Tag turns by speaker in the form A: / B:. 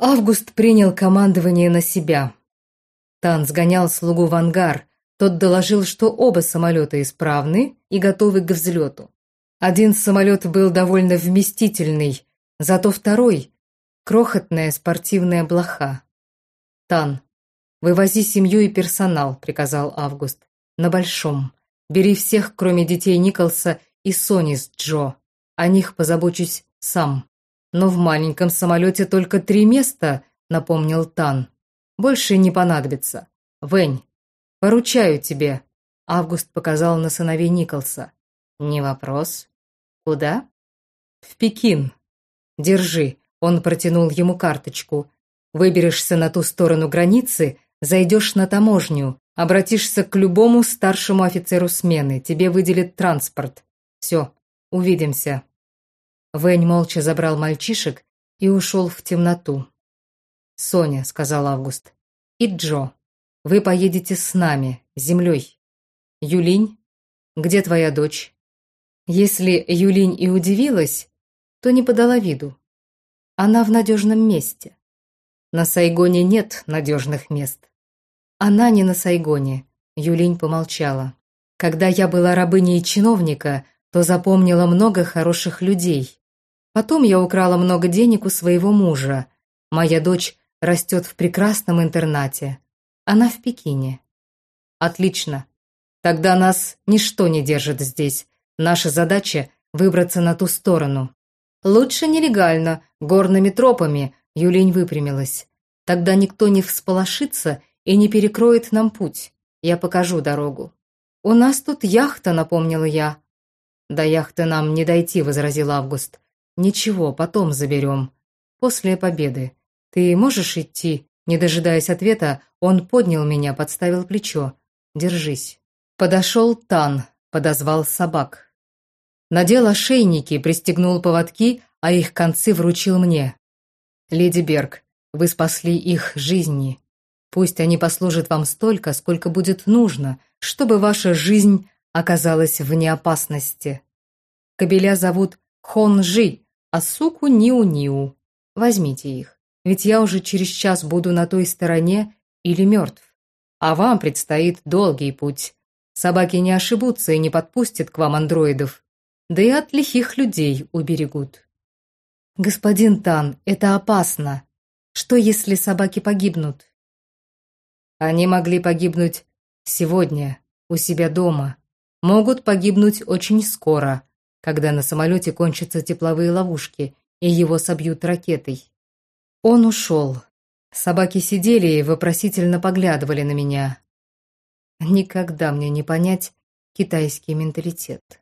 A: Август принял командование на себя. Тан сгонял слугу в ангар. Тот доложил, что оба самолета исправны и готовы к взлету. Один самолет был довольно вместительный, зато второй — крохотная спортивная блоха. «Тан, вывози семью и персонал», — приказал Август. «На большом. Бери всех, кроме детей Николса и Сони с Джо. О них позабочусь сам». «Но в маленьком самолете только три места», — напомнил Тан. «Больше не понадобится. Вэнь, поручаю тебе». Август показал на сыновей Николса. «Не вопрос. Куда?» «В Пекин. Держи». Он протянул ему карточку. «Выберешься на ту сторону границы, зайдешь на таможню, обратишься к любому старшему офицеру смены, тебе выделят транспорт. Все, увидимся». Вэнь молча забрал мальчишек и ушел в темноту. «Соня», — сказал Август, — «и Джо, вы поедете с нами, землей. Юлинь, где твоя дочь?» Если Юлинь и удивилась, то не подала виду. Она в надежном месте. На Сайгоне нет надежных мест. Она не на Сайгоне, Юлинь помолчала. Когда я была рабыней чиновника, то запомнила много хороших людей. Потом я украла много денег у своего мужа. Моя дочь растет в прекрасном интернате. Она в Пекине. Отлично. Тогда нас ничто не держит здесь. Наша задача – выбраться на ту сторону. Лучше нелегально, горными тропами, Юлень выпрямилась. Тогда никто не всполошится и не перекроет нам путь. Я покажу дорогу. У нас тут яхта, напомнила я. До яхты нам не дойти, возразил Август. Ничего, потом заберем. После победы. Ты можешь идти? Не дожидаясь ответа, он поднял меня, подставил плечо. Держись. Подошел Тан, подозвал собак. Надел ошейники, пристегнул поводки, а их концы вручил мне. «Леди Берг, вы спасли их жизни. Пусть они послужат вам столько, сколько будет нужно, чтобы ваша жизнь оказалась вне опасности. Кобеля зовут Хонжи, а суку Ниу-Ниу. Возьмите их, ведь я уже через час буду на той стороне или мертв. А вам предстоит долгий путь. Собаки не ошибутся и не подпустят к вам андроидов да и от лихих людей уберегут. «Господин Тан, это опасно. Что, если собаки погибнут?» «Они могли погибнуть сегодня, у себя дома. Могут погибнуть очень скоро, когда на самолете кончатся тепловые ловушки и его собьют ракетой». Он ушел. Собаки сидели и вопросительно поглядывали на меня. Никогда мне не понять китайский менталитет.